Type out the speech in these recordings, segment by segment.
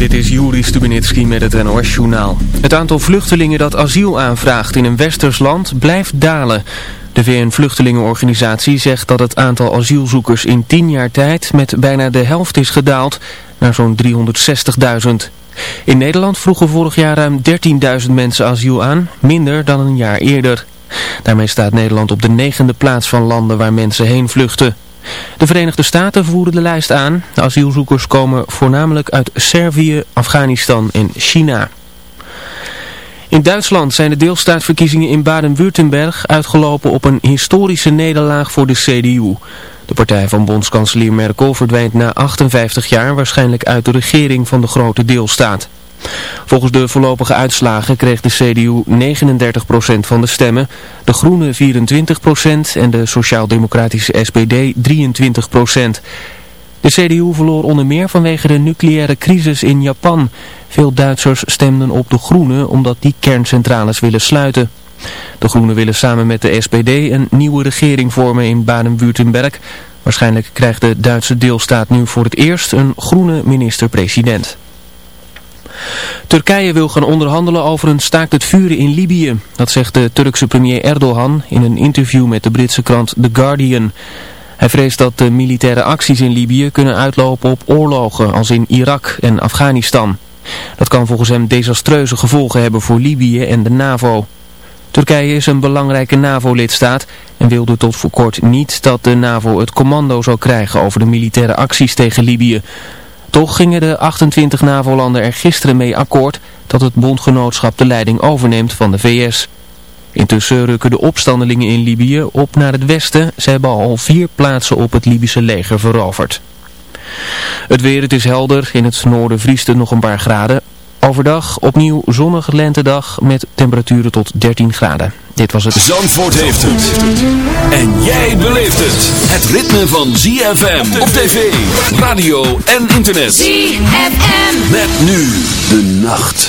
Dit is Juri Stubenitski met het NOS-journaal. Het aantal vluchtelingen dat asiel aanvraagt in een westers land blijft dalen. De VN-vluchtelingenorganisatie zegt dat het aantal asielzoekers in 10 jaar tijd met bijna de helft is gedaald naar zo'n 360.000. In Nederland vroegen vorig jaar ruim 13.000 mensen asiel aan, minder dan een jaar eerder. Daarmee staat Nederland op de negende plaats van landen waar mensen heen vluchten. De Verenigde Staten voeren de lijst aan. De asielzoekers komen voornamelijk uit Servië, Afghanistan en China. In Duitsland zijn de deelstaatverkiezingen in Baden-Württemberg uitgelopen op een historische nederlaag voor de CDU. De partij van bondskanselier Merkel verdwijnt na 58 jaar waarschijnlijk uit de regering van de grote deelstaat. Volgens de voorlopige uitslagen kreeg de CDU 39% van de stemmen, de Groenen 24% en de Sociaal-Democratische SPD 23%. De CDU verloor onder meer vanwege de nucleaire crisis in Japan. Veel Duitsers stemden op de Groenen omdat die kerncentrales willen sluiten. De Groenen willen samen met de SPD een nieuwe regering vormen in Baden-Württemberg. Waarschijnlijk krijgt de Duitse deelstaat nu voor het eerst een groene minister-president. Turkije wil gaan onderhandelen over een staakt het vuren in Libië. Dat zegt de Turkse premier Erdogan in een interview met de Britse krant The Guardian. Hij vreest dat de militaire acties in Libië kunnen uitlopen op oorlogen als in Irak en Afghanistan. Dat kan volgens hem desastreuze gevolgen hebben voor Libië en de NAVO. Turkije is een belangrijke NAVO-lidstaat en wilde tot voor kort niet dat de NAVO het commando zou krijgen over de militaire acties tegen Libië. Toch gingen de 28 NAVO-landen er gisteren mee akkoord dat het bondgenootschap de leiding overneemt van de VS. Intussen rukken de opstandelingen in Libië op naar het westen. Ze hebben al vier plaatsen op het Libische leger veroverd. Het weer, het is helder. In het noorden vriest het nog een paar graden. Overdag opnieuw zonnige lentedag met temperaturen tot 13 graden. Dit was het. Zandvoort heeft het. En jij beleeft het. Het ritme van ZFM op tv, radio en internet. ZFM. Met nu de nacht.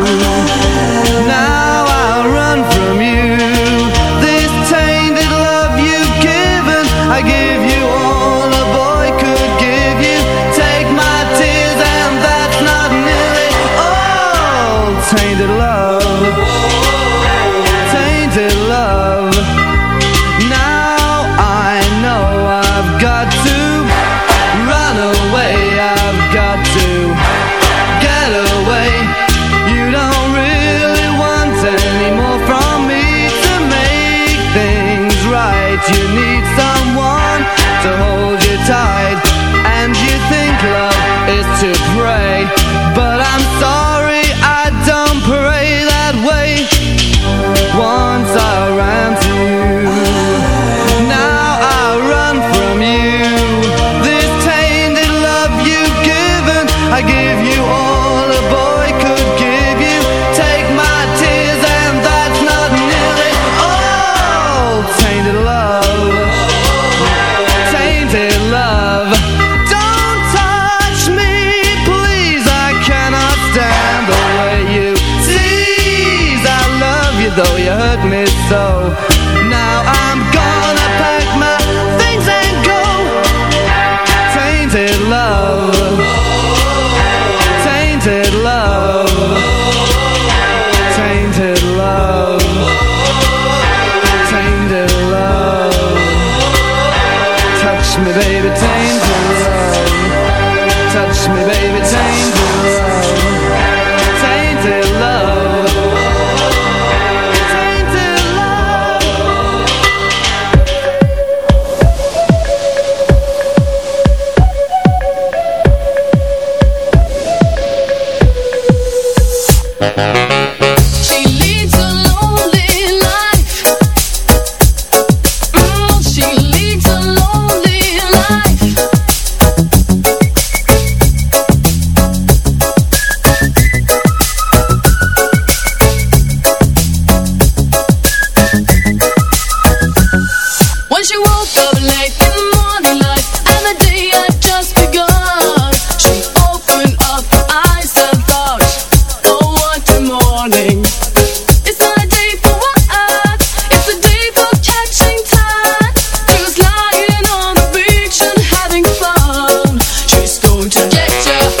yourself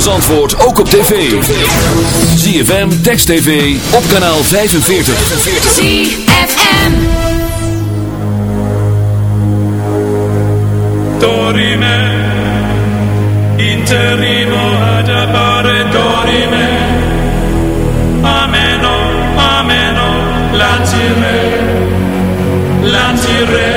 Zandvoort ook op tv. ZFM, Text TV, op kanaal 45. ZFM Dorime Interimo ad appare Dorime Ameno, ameno Lancire Lanciremo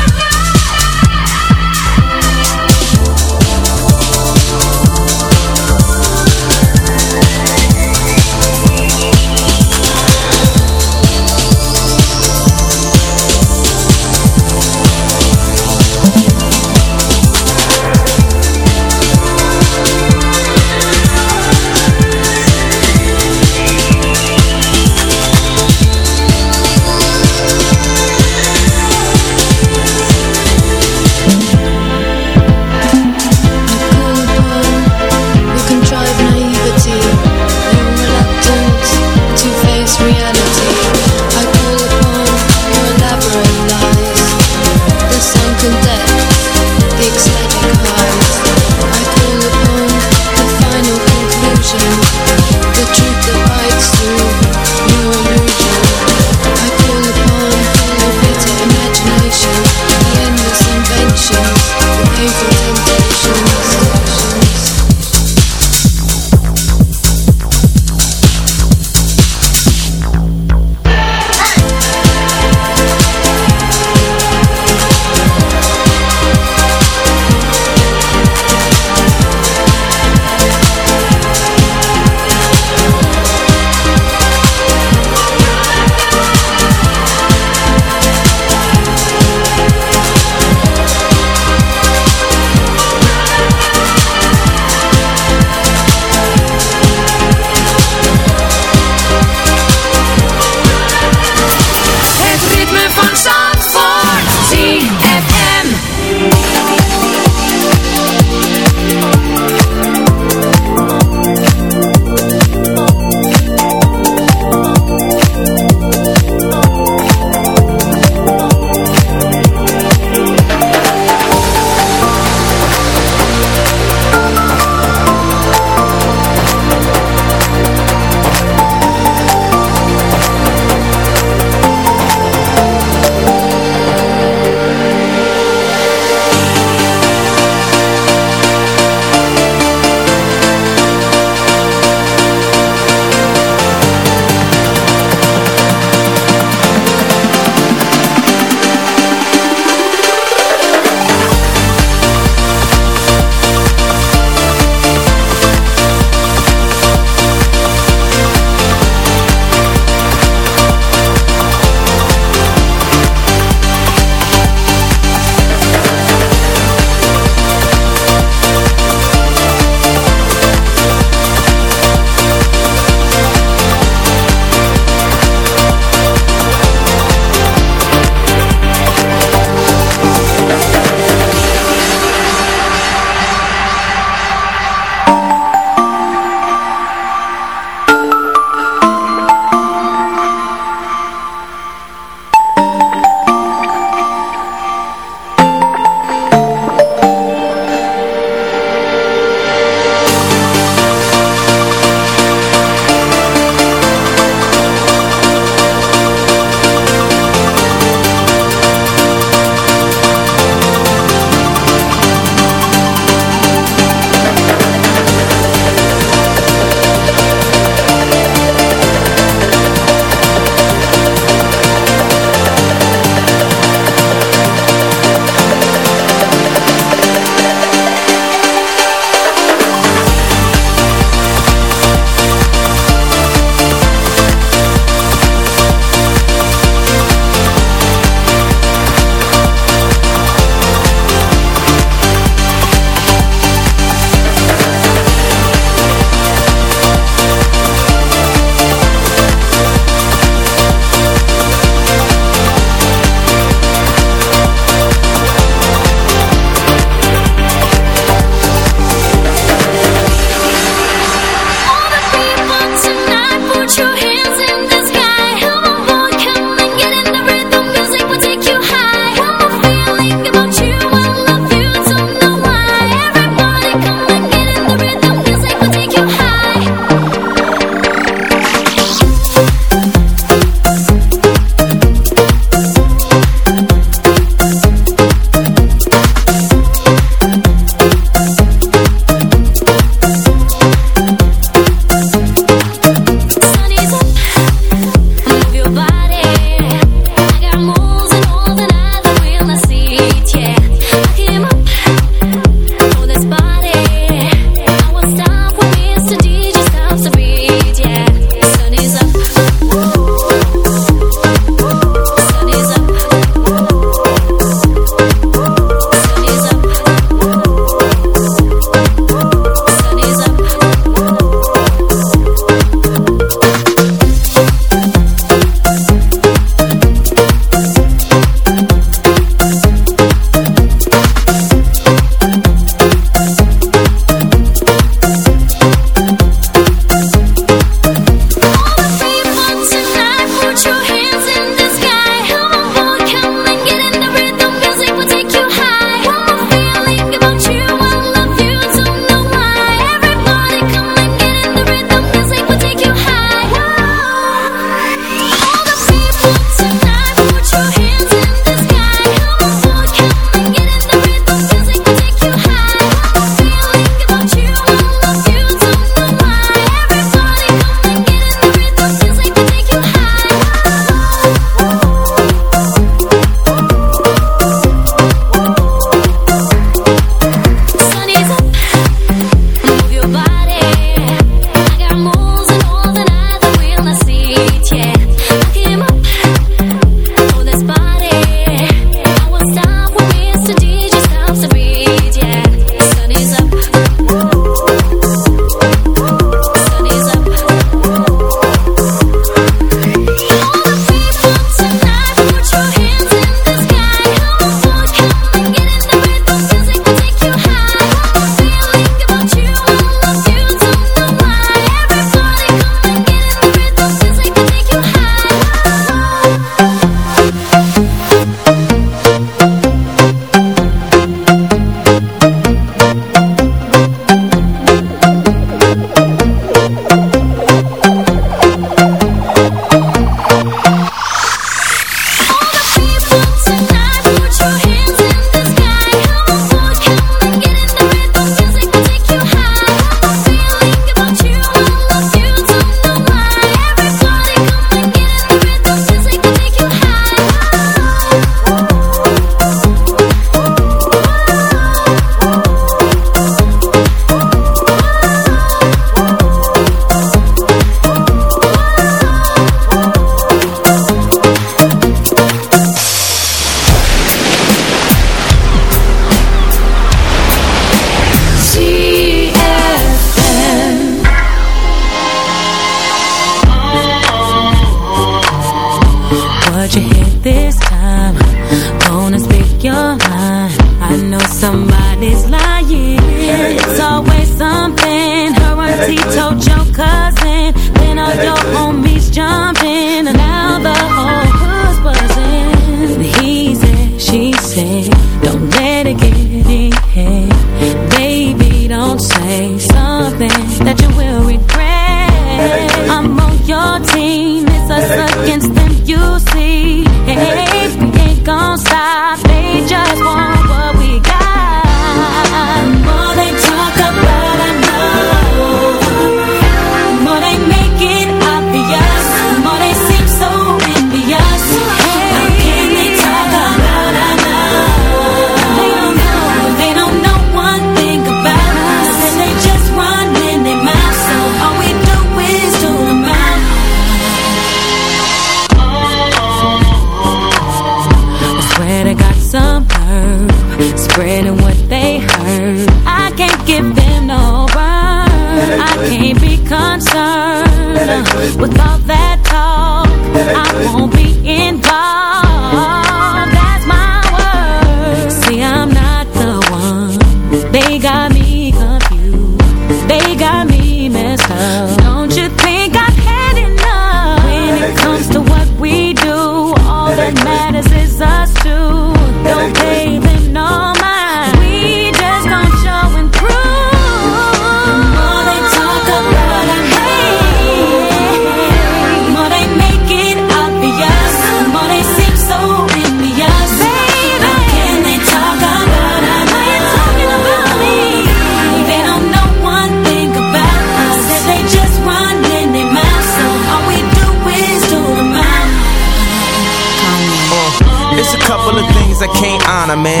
tryna man.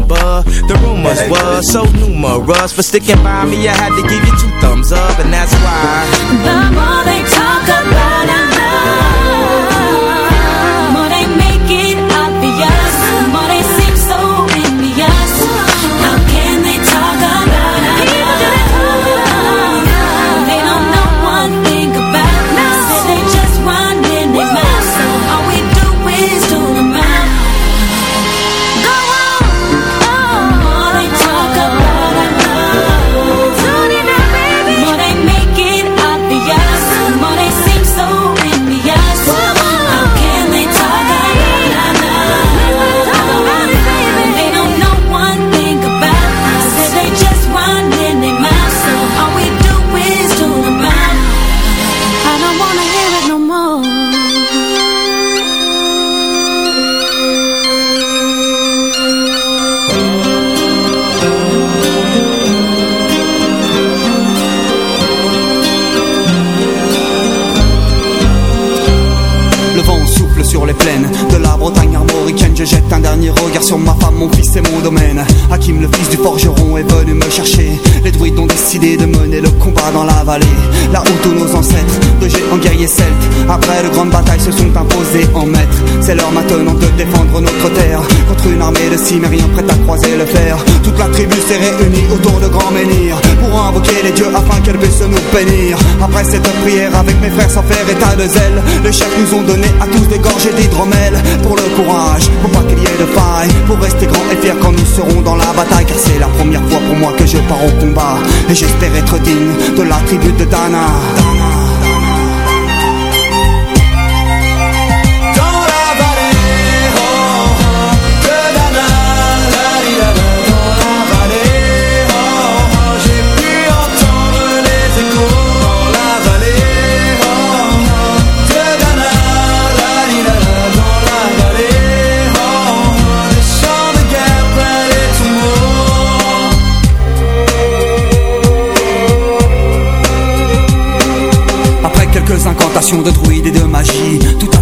The rumors was so numerous. For sticking by me, I had to give you two thumbs up, and that's why. The more they talk about forgeron, est venu me chercher. Les druides ont décidé de dans la vallée. Là où tous nos ancêtres, de géants guerriers celtes, après de grandes batailles, se sont imposés en maîtres. C'est l'heure maintenant de défendre notre terre contre une armée de cimériens prête à croiser le fer. Toute la tribu s'est réunie autour de grands menhirs pour invoquer les dieux afin qu'elle puisse nous bénir. Après cette prière, avec mes frères sans faire état de zèle, les chefs nous ont donné à tous des gorgées d'hydromel pour le courage, pour pas qu'il y ait de faille, pour rester grand et fier quand nous serons dans la bataille. Car c'est la première fois pour moi que je pars au combat et j'espère être digne de la tribu de Dana. Dans vibration de druide et de magie, tout à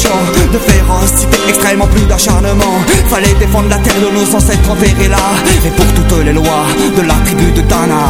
De férocité extrêmement plus d'acharnement. Fallait défendre la terre de nos ancêtres enterrés là. Et pour toutes les lois de la tribu de Dana,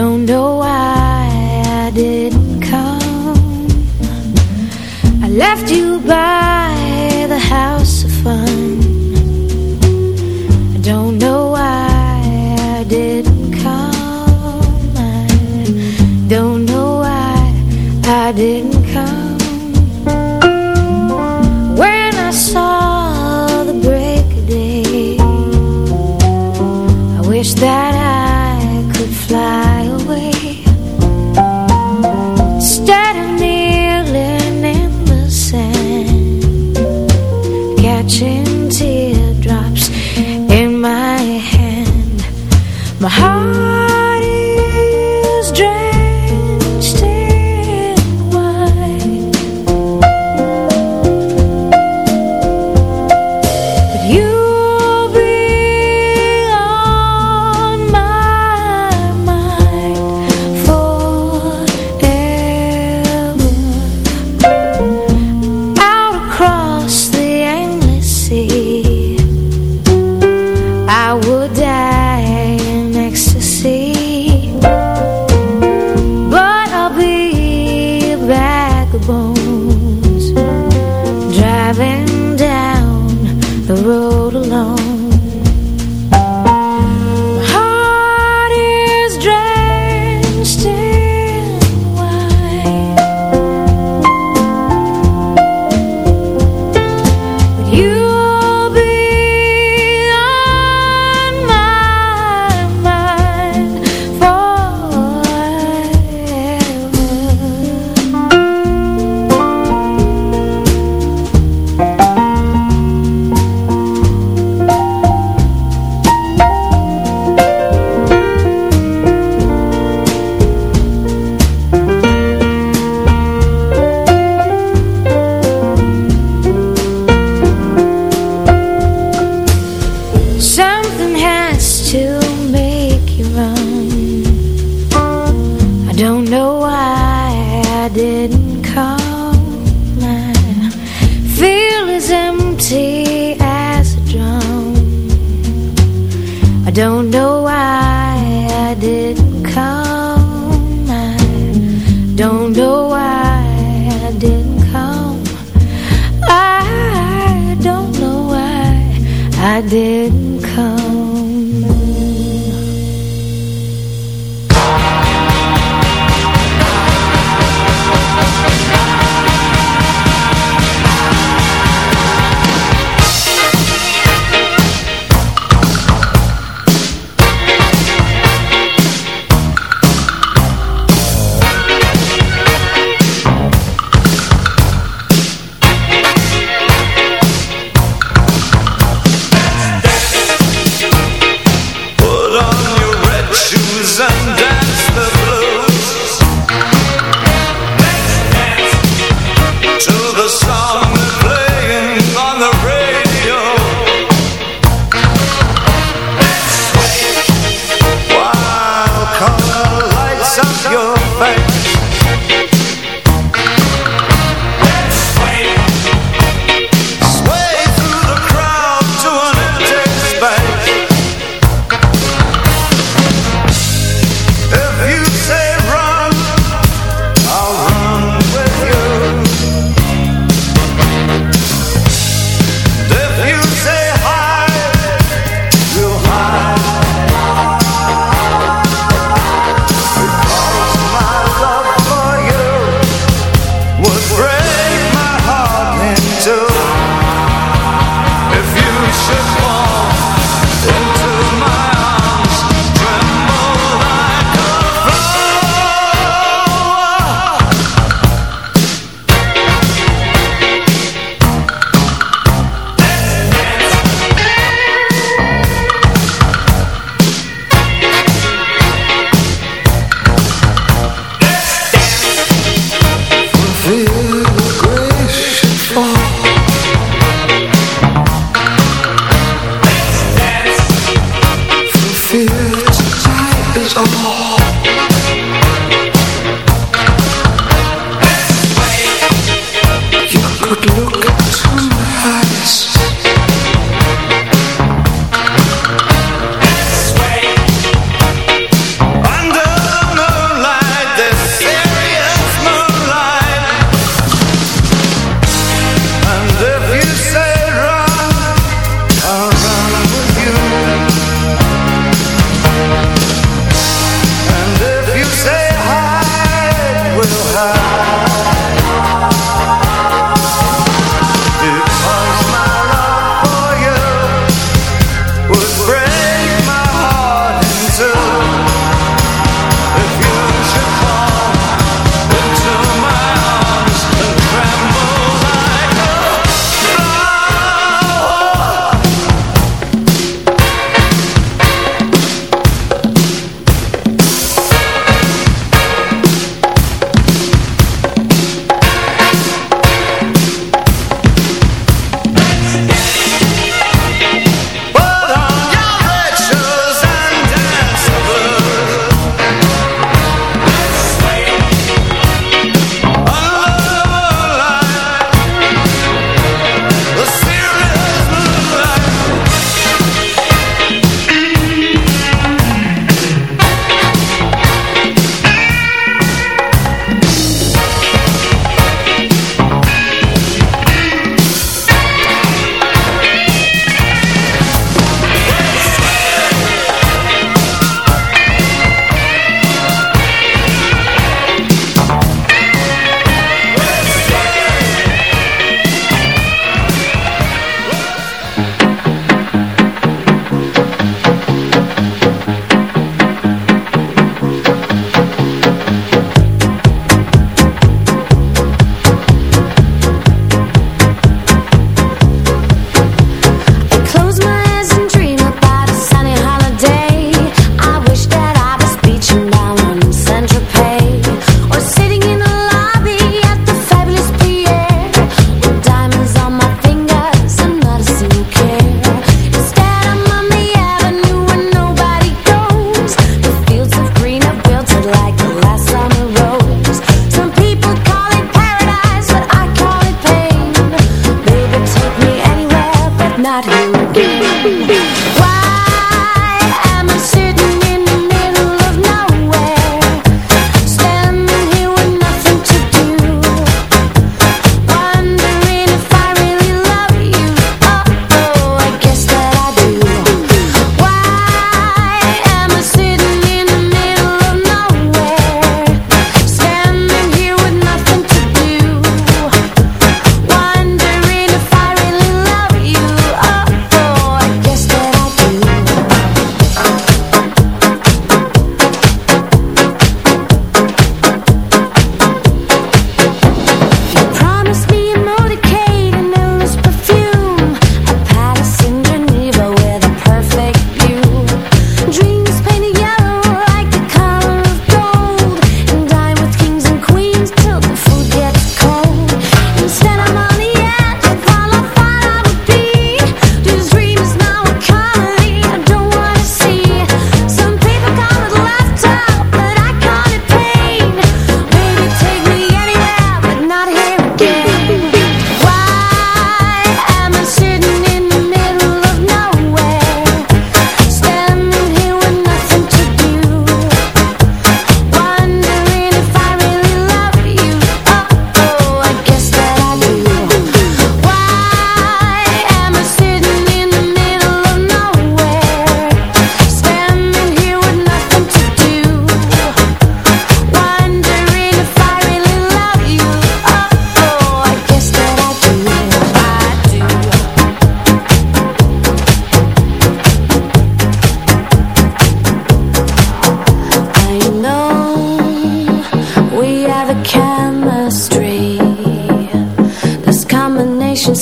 don't know why I didn't come. I left you by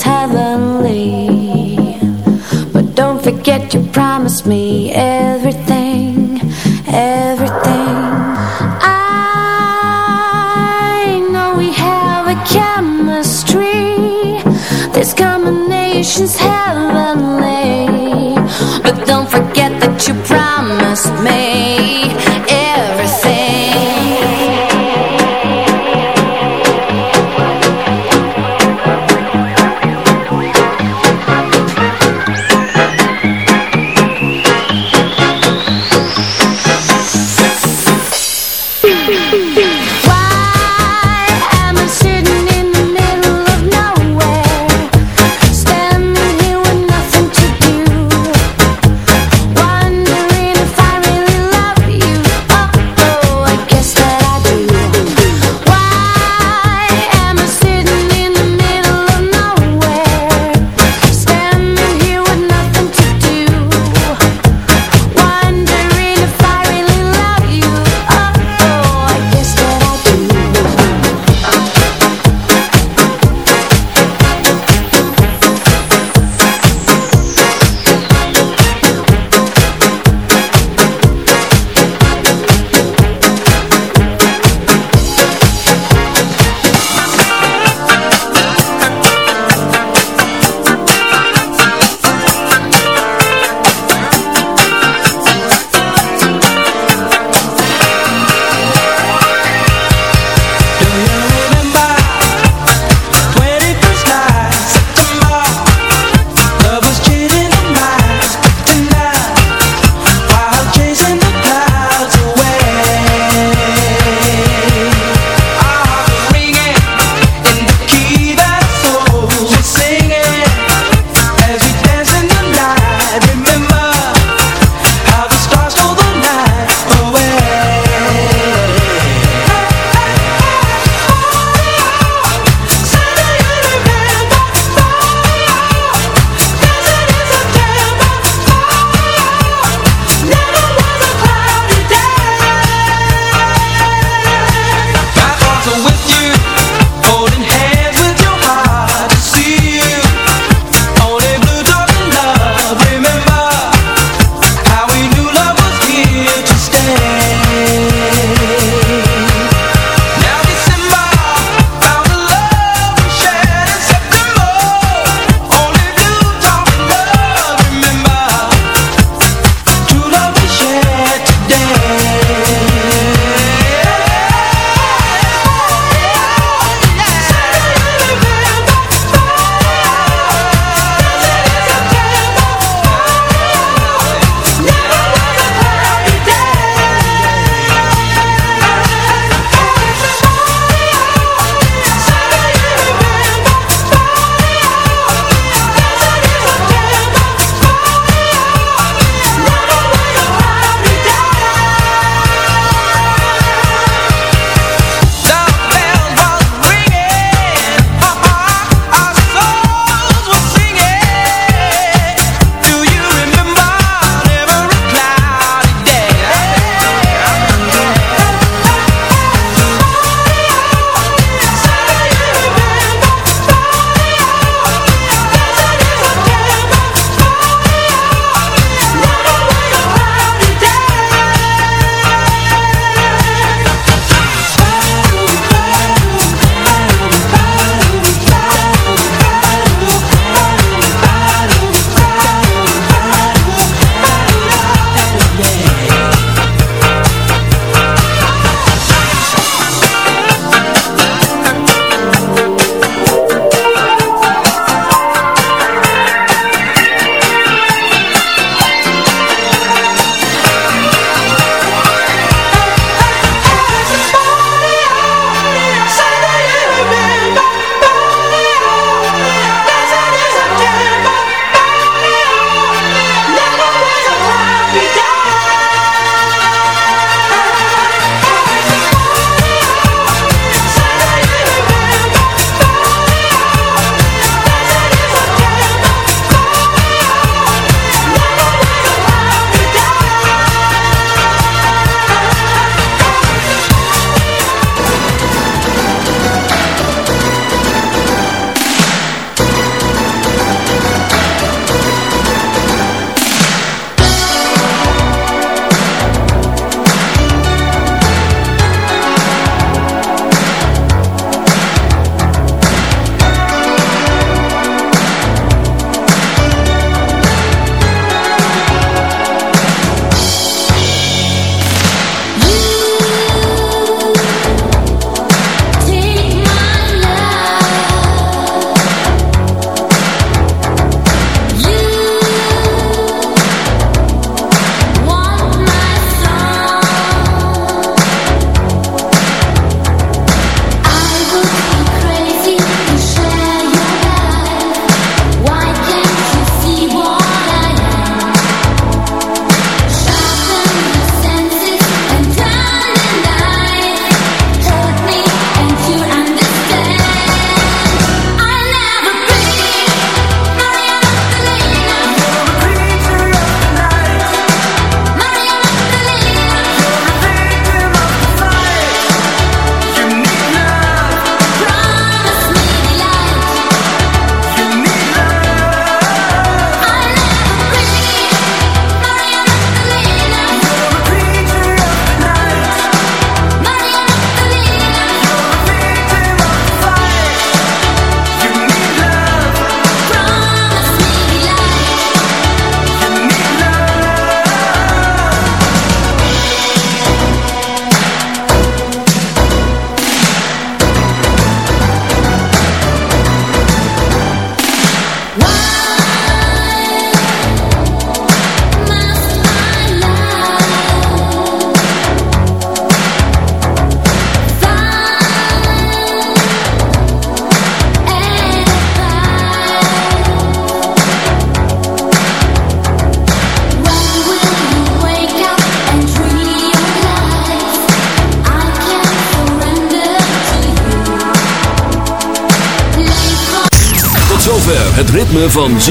heavenly. But don't forget you promised me everything,